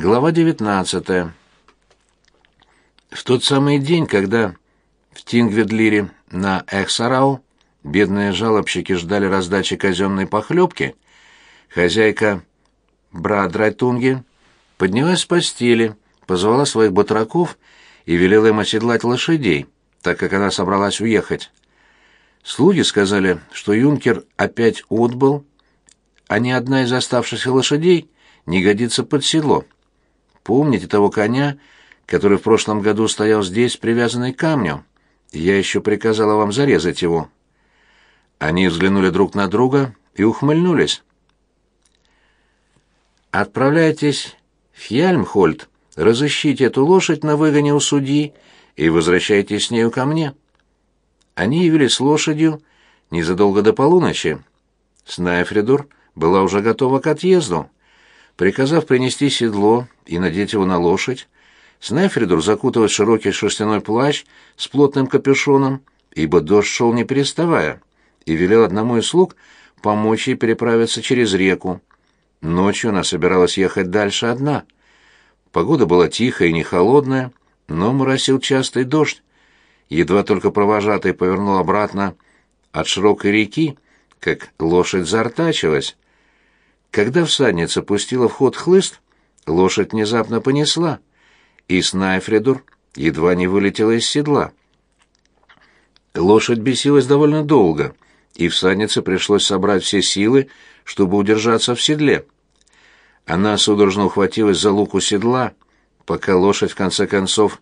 Глава 19. В тот самый день, когда в Тингведлире на Эхсарау бедные жалобщики ждали раздачи казенной похлебки, хозяйка Брадрайтунги поднялась с постели, позвала своих батраков и велела им оседлать лошадей, так как она собралась уехать. Слуги сказали, что юнкер опять отбыл, а ни одна из оставшихся лошадей не годится под седло. Помните того коня, который в прошлом году стоял здесь, привязанный к камню? Я еще приказала вам зарезать его». Они взглянули друг на друга и ухмыльнулись. «Отправляйтесь в Яльмхольд, разыщите эту лошадь на выгоне у судьи и возвращайтесь с нею ко мне». Они явились с лошадью незадолго до полуночи. Снайфридур была уже готова к отъезду. Приказав принести седло и надеть его на лошадь, Снайфридур закуталась в широкий шерстяной плащ с плотным капюшоном, ибо дождь шел не переставая, и велел одному из слуг помочь ей переправиться через реку. Ночью она собиралась ехать дальше одна. Погода была тихая и не холодная, но моросил частый дождь. Едва только провожатый повернул обратно от широкой реки, как лошадь зартачилась. Когда всадница пустила в ход хлыст, лошадь внезапно понесла, и Снайфридур едва не вылетела из седла. Лошадь бесилась довольно долго, и всаднице пришлось собрать все силы, чтобы удержаться в седле. Она судорожно ухватилась за луку седла, пока лошадь в конце концов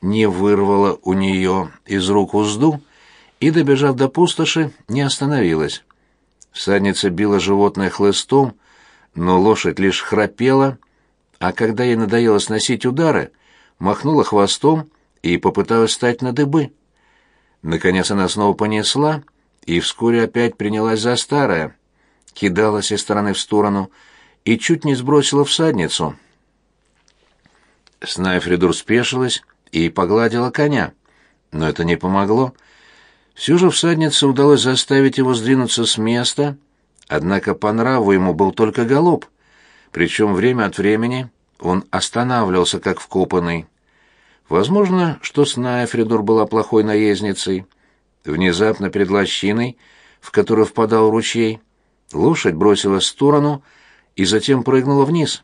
не вырвала у нее из рук узду и, добежав до пустоши, не остановилась. Всадница била животное хлыстом, но лошадь лишь храпела, а когда ей надоело сносить удары, махнула хвостом и попыталась встать на дыбы. Наконец она снова понесла и вскоре опять принялась за старое, кидалась из стороны в сторону и чуть не сбросила всадницу. Снайфридур спешилась и погладила коня, но это не помогло. Все же всаднице удалось заставить его сдвинуться с места — Однако по нраву ему был только галоп, причем время от времени он останавливался как вкопанный. Возможно, что Снайфридур была плохой наездницей. Внезапно перед лощиной, в которую впадал ручей, лошадь бросилась в сторону и затем прыгнула вниз.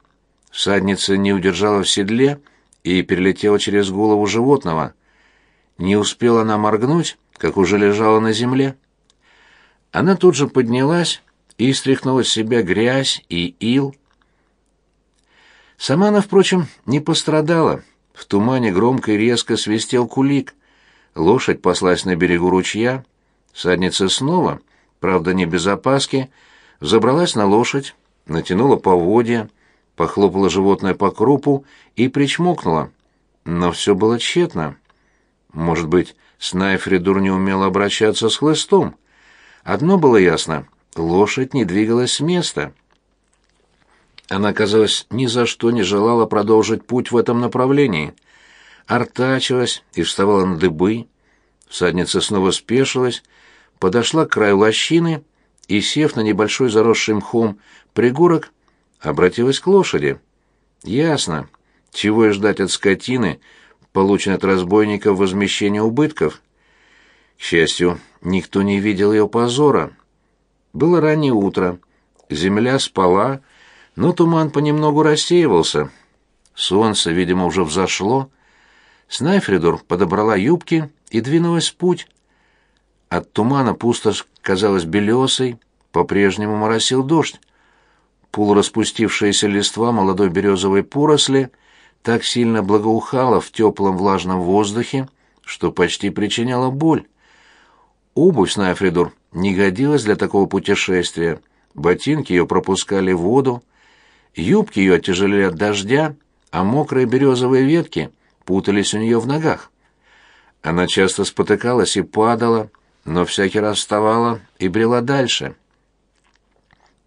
Всадница не удержала в седле и перелетела через голову животного. Не успела она моргнуть, как уже лежала на земле. Она тут же поднялась и стряхнула с себя грязь и ил. Сама она, впрочем, не пострадала. В тумане громко и резко свистел кулик. Лошадь паслась на берегу ручья. Садница снова, правда не без опаски, забралась на лошадь, натянула поводья, похлопала животное по крупу и причмокнула. Но все было тщетно. Может быть, Снайфридур не умел обращаться с хлыстом. Одно было ясно Лошадь не двигалась с места. Она, казалось, ни за что не желала продолжить путь в этом направлении. Артачилась и вставала на дыбы. Всадница снова спешилась, подошла к краю лощины и, сев на небольшой заросший мхом пригорок, обратилась к лошади. Ясно, чего и ждать от скотины, полученной от разбойников возмещения убытков. К счастью, никто не видел ее позора. Было раннее утро. Земля спала, но туман понемногу рассеивался. Солнце, видимо, уже взошло. Снайфридор подобрала юбки и двинулась в путь. От тумана пустошь казалась белесой, по-прежнему моросил дождь. Полураспустившаяся листва молодой березовой поросли так сильно благоухала в теплом влажном воздухе, что почти причиняла боль. Обувь Снайфридор не годилась для такого путешествия. Ботинки ее пропускали воду, юбки ее оттяжелели от дождя, а мокрые березовые ветки путались у нее в ногах. Она часто спотыкалась и падала, но всякий раз вставала и брела дальше.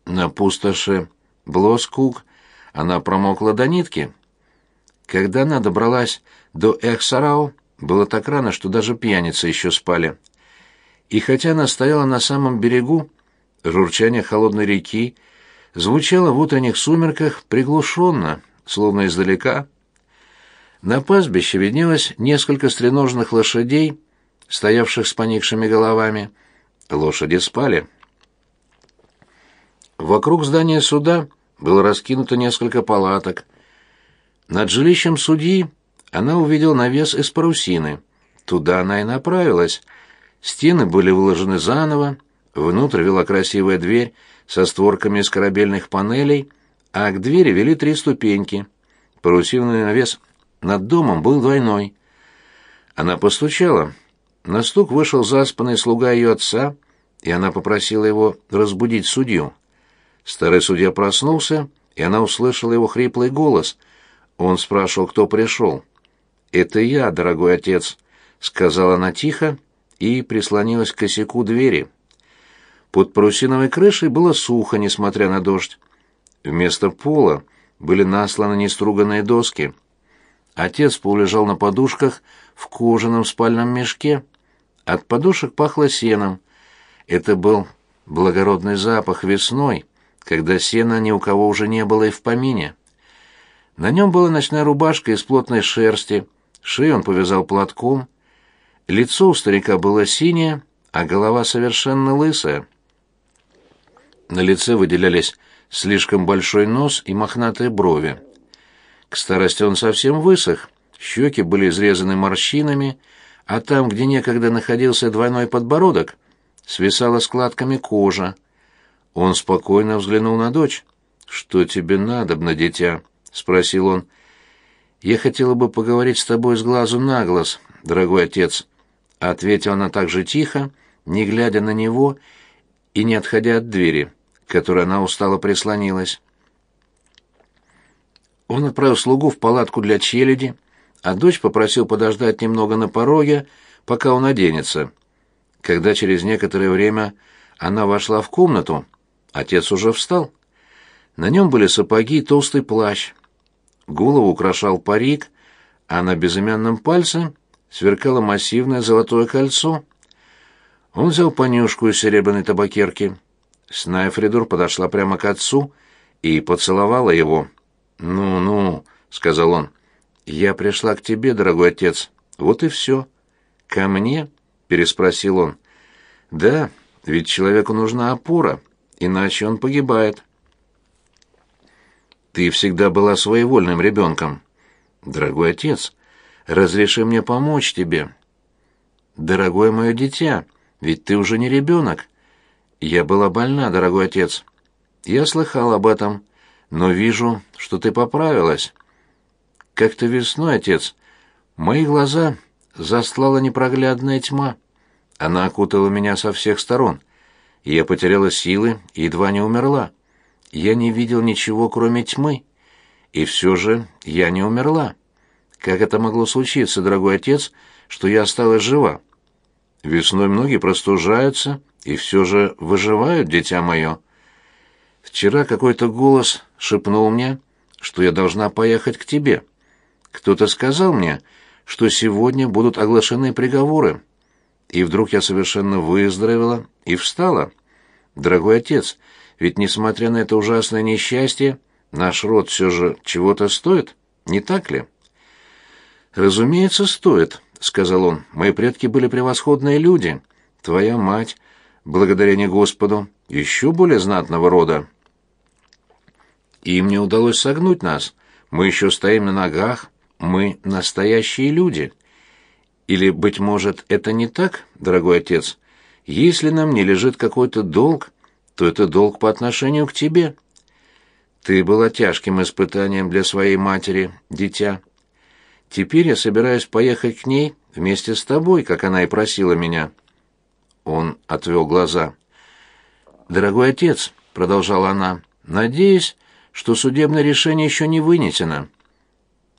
На пустоши Блоскук она промокла до нитки. Когда она добралась до Эхсарау, было так рано, что даже пьяницы еще спали и хотя она стояла на самом берегу, журчание холодной реки звучало в утренних сумерках приглушенно, словно издалека. На пастбище виднелось несколько стреножных лошадей, стоявших с поникшими головами. Лошади спали. Вокруг здания суда было раскинуто несколько палаток. Над жилищем судьи она увидела навес из парусины. Туда она и направилась. Стены были выложены заново, внутрь вела красивая дверь со створками из корабельных панелей, а к двери вели три ступеньки. Парусиновый навес над домом был двойной. Она постучала. На стук вышел заспанный слуга ее отца, и она попросила его разбудить судью. Старый судья проснулся, и она услышала его хриплый голос. Он спрашивал, кто пришел. «Это я, дорогой отец», — сказала она тихо и прислонилась к косяку двери. Под парусиновой крышей было сухо, несмотря на дождь. Вместо пола были насланы неструганные доски. Отец полулежал на подушках в кожаном спальном мешке. От подушек пахло сеном. Это был благородный запах весной, когда сена ни у кого уже не было и в помине. На нем была ночная рубашка из плотной шерсти, шею он повязал платком. Лицо у старика было синее, а голова совершенно лысая. На лице выделялись слишком большой нос и мохнатые брови. К старости он совсем высох, щеки были изрезаны морщинами, а там, где некогда находился двойной подбородок, свисала складками кожа. Он спокойно взглянул на дочь. «Что тебе надобно, дитя?» — спросил он. «Я хотела бы поговорить с тобой с глазу на глаз, дорогой отец», — ответила она так же тихо, не глядя на него и не отходя от двери, к которой она устало прислонилась. Он отправил слугу в палатку для челяди, а дочь попросил подождать немного на пороге, пока он оденется. Когда через некоторое время она вошла в комнату, отец уже встал. На нем были сапоги и толстый плащ. Голову украшал парик, а на безымянном пальце сверкало массивное золотое кольцо. Он взял понюшку из серебряной табакерки. Снайфридур подошла прямо к отцу и поцеловала его. «Ну-ну», — сказал он, — «я пришла к тебе, дорогой отец. Вот и все». «Ко мне?» — переспросил он. «Да, ведь человеку нужна опора, иначе он погибает». «Ты всегда была своевольным ребенком». «Дорогой отец, разреши мне помочь тебе». «Дорогое мое дитя, ведь ты уже не ребенок». «Я была больна, дорогой отец». «Я слыхал об этом» но вижу, что ты поправилась. Как-то весной, отец, мои глаза застлала непроглядная тьма. Она окутала меня со всех сторон. Я потеряла силы и едва не умерла. Я не видел ничего, кроме тьмы. И все же я не умерла. Как это могло случиться, дорогой отец, что я осталась жива? Весной многие простужаются и все же выживают, дитя мое. Вчера какой-то голос шепнул мне, что я должна поехать к тебе. Кто-то сказал мне, что сегодня будут оглашены приговоры. И вдруг я совершенно выздоровела и встала. Дорогой отец, ведь несмотря на это ужасное несчастье, наш род все же чего-то стоит, не так ли? Разумеется, стоит, сказал он. Мои предки были превосходные люди. Твоя мать, благодаря не Господу, еще более знатного рода. Им не удалось согнуть нас. Мы еще стоим на ногах. Мы настоящие люди. Или, быть может, это не так, дорогой отец? Если нам не лежит какой-то долг, то это долг по отношению к тебе. Ты была тяжким испытанием для своей матери, дитя. Теперь я собираюсь поехать к ней вместе с тобой, как она и просила меня. Он отвел глаза. Дорогой отец, продолжала она, надеюсь, что судебное решение еще не вынесено.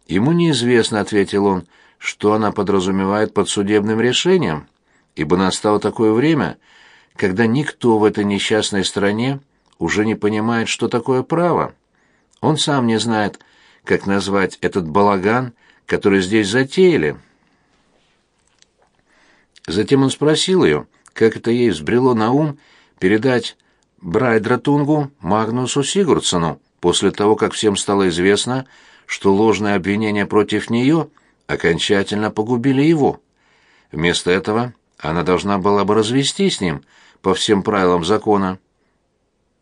Ему неизвестно, ответил он, что она подразумевает под судебным решением, ибо настало такое время, когда никто в этой несчастной стране уже не понимает, что такое право. Он сам не знает, как назвать этот балаган, который здесь затеяли. Затем он спросил ее, как это ей взбрело на ум передать Брайдратунгу Магнусу Сигурдсону, после того, как всем стало известно, что ложные обвинения против нее окончательно погубили его. Вместо этого она должна была бы развестись с ним по всем правилам закона.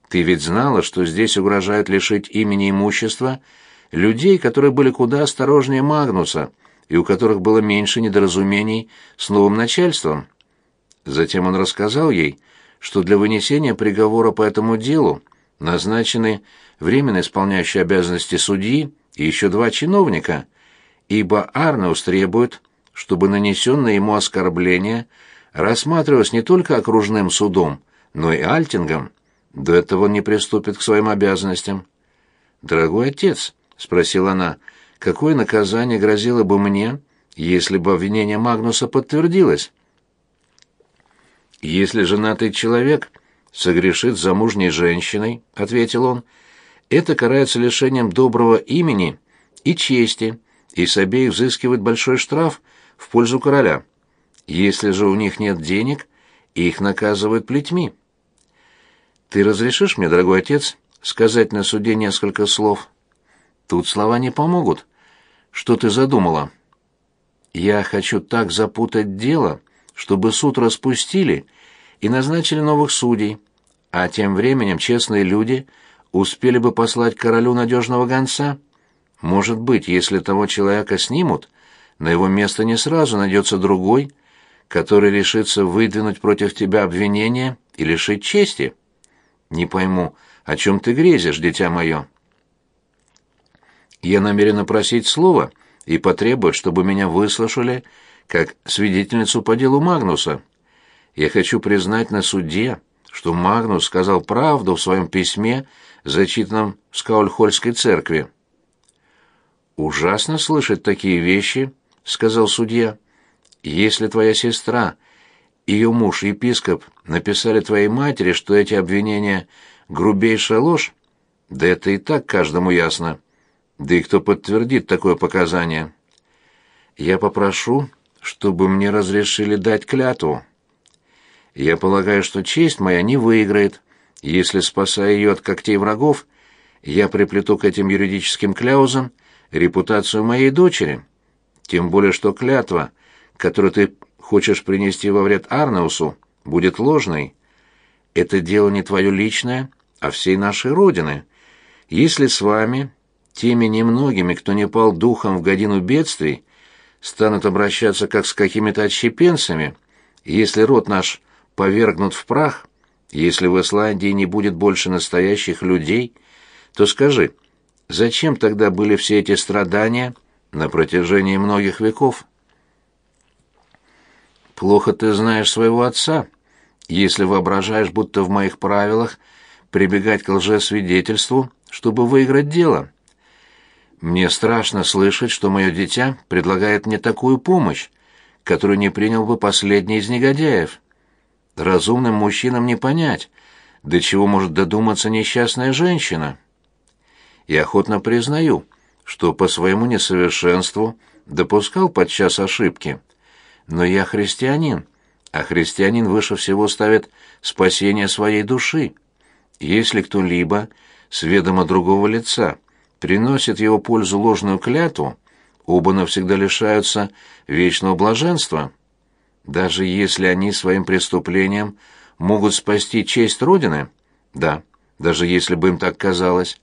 Ты ведь знала, что здесь угрожают лишить имени имущества людей, которые были куда осторожнее Магнуса и у которых было меньше недоразумений с новым начальством. Затем он рассказал ей, что для вынесения приговора по этому делу назначены временно исполняющий обязанности судьи и еще два чиновника, ибо Арнеус требует, чтобы нанесенное ему оскорбление рассматривалось не только окружным судом, но и Альтингом. До этого он не приступит к своим обязанностям. «Дорогой отец», — спросила она, — «какое наказание грозило бы мне, если бы обвинение Магнуса подтвердилось?» «Если женатый человек согрешит замужней женщиной», — ответил он, — «это карается лишением доброго имени и чести, и с обеих взыскивает большой штраф в пользу короля. Если же у них нет денег, их наказывают плетьми». Ты разрешишь мне, дорогой отец, сказать на суде несколько слов? Тут слова не помогут. Что ты задумала? Я хочу так запутать дело, чтобы суд распустили и назначили новых судей, а тем временем честные люди успели бы послать королю надежного гонца. Может быть, если того человека снимут, на его место не сразу найдется другой, который решится выдвинуть против тебя обвинение и лишить чести. Не пойму, о чем ты грезишь, дитя мое? Я намерена просить слова и потребовать, чтобы меня выслушали как свидетельницу по делу Магнуса. Я хочу признать на суде, что Магнус сказал правду в своем письме, зачитанном в Скаульхольской церкви. «Ужасно слышать такие вещи», — сказал судья. «Если твоя сестра ее муж, епископ, написали твоей матери, что эти обвинения — грубейшая ложь? Да это и так каждому ясно. Да и кто подтвердит такое показание? Я попрошу, чтобы мне разрешили дать клятву. Я полагаю, что честь моя не выиграет, если, спасая ее от когтей врагов, я приплету к этим юридическим кляузам репутацию моей дочери. Тем более, что клятва, которую ты хочешь принести во вред Арнеусу, будет ложной. Это дело не твое личное, а всей нашей Родины. Если с вами, теми немногими, кто не пал духом в годину бедствий, станут обращаться как с какими-то отщепенцами, если род наш повергнут в прах, если в Исландии не будет больше настоящих людей, то скажи, зачем тогда были все эти страдания на протяжении многих веков? Плохо ты знаешь своего отца, если воображаешь, будто в моих правилах прибегать к лжесвидетельству, чтобы выиграть дело. Мне страшно слышать, что мое дитя предлагает мне такую помощь, которую не принял бы последний из негодяев. Разумным мужчинам не понять, до чего может додуматься несчастная женщина. Я охотно признаю, что по своему несовершенству допускал подчас ошибки — но я христианин, а христианин выше всего ставит спасение своей души. Если кто-либо с ведома другого лица приносит его пользу ложную клятву, оба навсегда лишаются вечного блаженства. Даже если они своим преступлением могут спасти честь Родины, да, даже если бы им так казалось.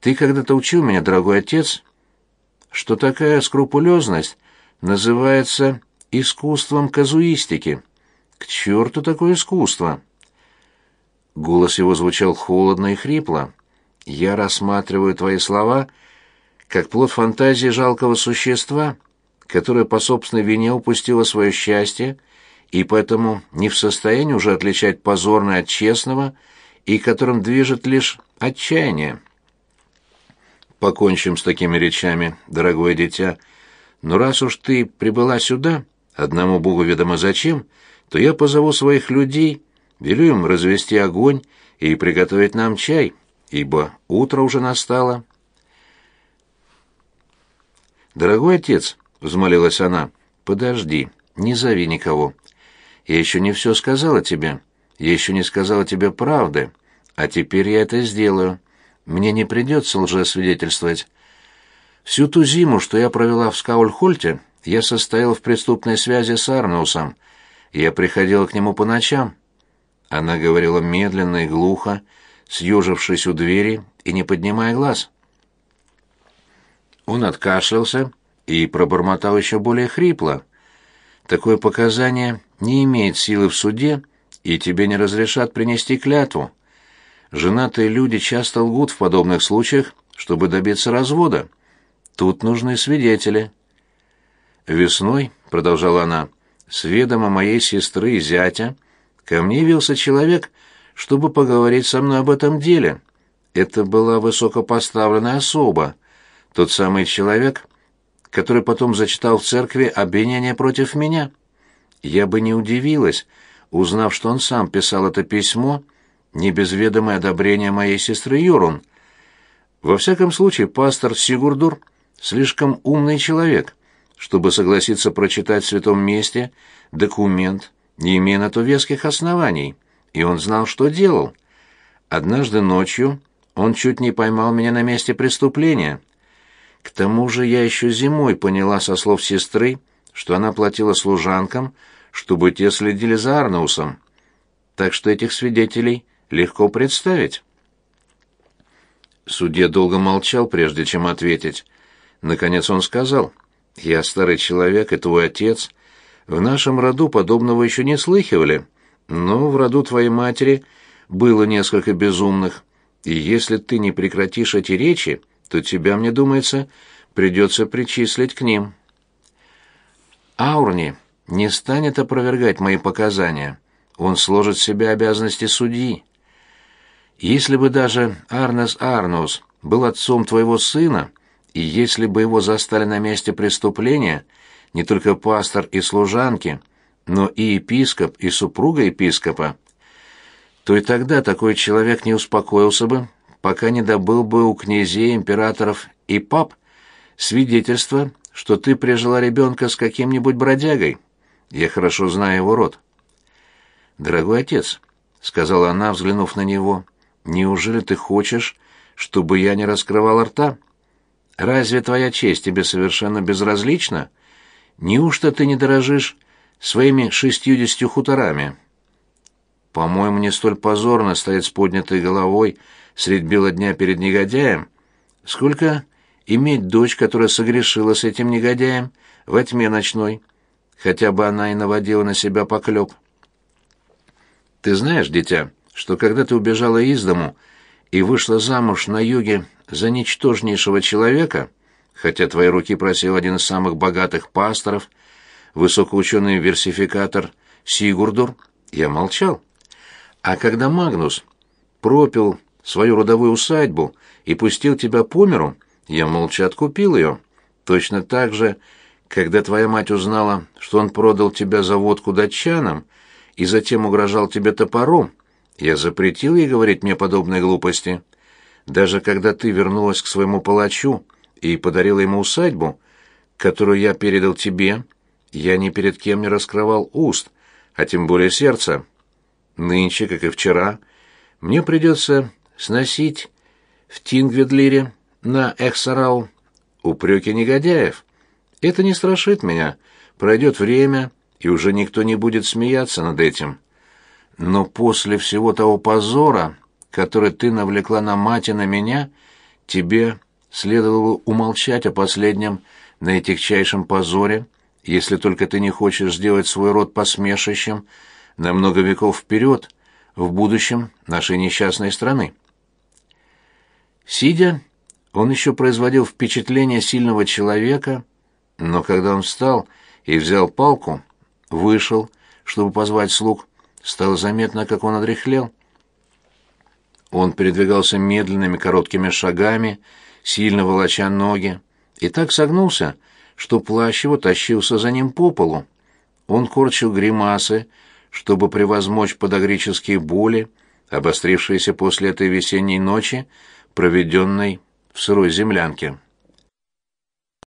Ты когда-то учил меня, дорогой отец, что такая скрупулезность называется искусством казуистики. К черту такое искусство!» Голос его звучал холодно и хрипло. «Я рассматриваю твои слова как плод фантазии жалкого существа, которое по собственной вине упустило свое счастье и поэтому не в состоянии уже отличать позорное от честного и которым движет лишь отчаяние». «Покончим с такими речами, дорогое дитя. Но раз уж ты прибыла сюда...» одному богу ведомо зачем, то я позову своих людей, велю им развести огонь и приготовить нам чай, ибо утро уже настало. «Дорогой отец», — взмолилась она, — «подожди, не зови никого. Я еще не все сказала тебе, я еще не сказала тебе правды, а теперь я это сделаю. Мне не придется лжесвидетельствовать. Всю ту зиму, что я провела в Скаульхольте, я состояла в преступной связи с Арнусом. Я приходила к нему по ночам. Она говорила медленно и глухо, съежившись у двери и не поднимая глаз. Он откашлялся и пробормотал еще более хрипло. «Такое показание не имеет силы в суде, и тебе не разрешат принести клятву. Женатые люди часто лгут в подобных случаях, чтобы добиться развода. Тут нужны свидетели». «Весной», — продолжала она, — «с ведома моей сестры и зятя ко мне явился человек, чтобы поговорить со мной об этом деле. Это была высокопоставленная особа, тот самый человек, который потом зачитал в церкви обвинение против меня. Я бы не удивилась, узнав, что он сам писал это письмо, не без ведомой одобрения моей сестры Юрун. Во всяком случае, пастор Сигурдур слишком умный человек, чтобы согласиться прочитать в святом месте документ, не имея на то веских оснований, и он знал, что делал. Однажды ночью он чуть не поймал меня на месте преступления — к тому же я еще зимой поняла со слов сестры, что она платила служанкам, чтобы те следили за Арнаусом. Так что этих свидетелей легко представить. Судья долго молчал, прежде чем ответить. Наконец он сказал, «Я старый человек и твой отец. В нашем роду подобного еще не слыхивали, но в роду твоей матери было несколько безумных, и если ты не прекратишь эти речи, то тебя, мне думается, придется причислить к ним. Аурни не станет опровергать мои показания. Он сложит в себя обязанности судьи. Если бы даже Арнес Арнус был отцом твоего сына, и если бы его застали на месте преступления, не только пастор и служанки, но и епископ, и супруга епископа, то и тогда такой человек не успокоился бы, пока не добыл бы у князей, императоров и пап свидетельство, что ты прижила ребенка с каким-нибудь бродягой. Я хорошо знаю его род. Дорогой отец, сказала она, взглянув на него, неужели ты хочешь, чтобы я не раскрывал рта? Разве твоя честь тебе совершенно безразлична? Неужто ты не дорожишь своими шестьюдесятью хуторами? По-моему, не столь позорно стоять с поднятой головой средь бела дня перед негодяем, сколько иметь дочь, которая согрешила с этим негодяем во тьме ночной, хотя бы она и наводила на себя поклеп. Ты знаешь, дитя, что когда ты убежала из дому и вышла замуж на юге за ничтожнейшего человека, хотя твои руки просил один из самых богатых пасторов, высокоученый версификатор Сигурдур, я молчал. А когда Магнус пропил свою родовую усадьбу и пустил тебя по миру, я молча откупил ее. Точно так же, когда твоя мать узнала, что он продал тебя за водку датчанам и затем угрожал тебе топором, я запретил ей говорить мне подобные глупости. Даже когда ты вернулась к своему палачу и подарила ему усадьбу, которую я передал тебе, я ни перед кем не раскрывал уст, а тем более сердца. Нынче, как и вчера, мне придется сносить в Тингведлире на Эхсарау упреки негодяев. Это не страшит меня. Пройдет время, и уже никто не будет смеяться над этим. Но после всего того позора, который ты навлекла на мать и на меня, тебе следовало умолчать о последнем наитягчайшем позоре, если только ты не хочешь сделать свой род посмешищем на много веков вперед, в будущем нашей несчастной страны. Сидя, он еще производил впечатление сильного человека, но когда он встал и взял палку, вышел, чтобы позвать слуг, стало заметно, как он одряхлел. Он передвигался медленными короткими шагами, сильно волоча ноги, и так согнулся, что плащ его тащился за ним по полу. Он корчил гримасы, чтобы превозмочь подогрические боли, обострившиеся после этой весенней ночи, проведенной в сырой землянке.